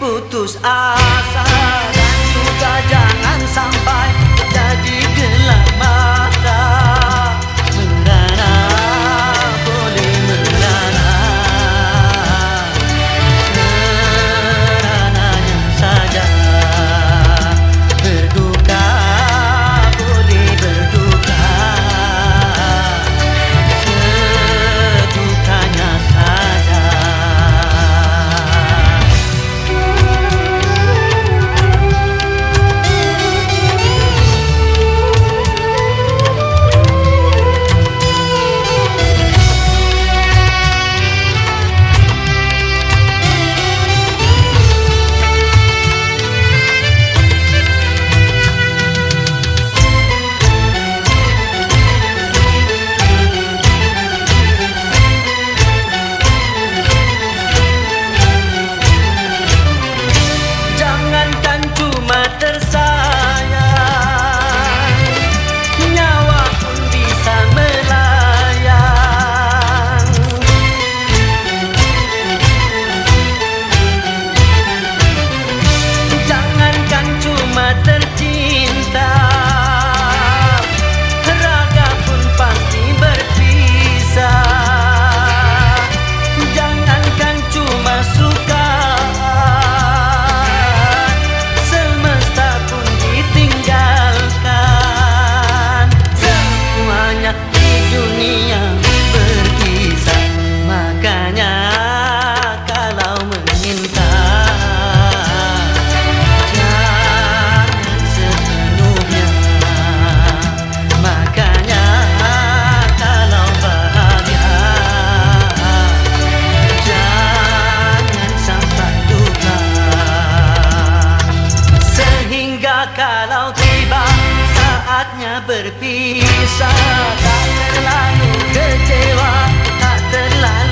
putus asa. Dan juga jangan sampai saatnya berpisah Tak terlalu kecewa Tak terlalu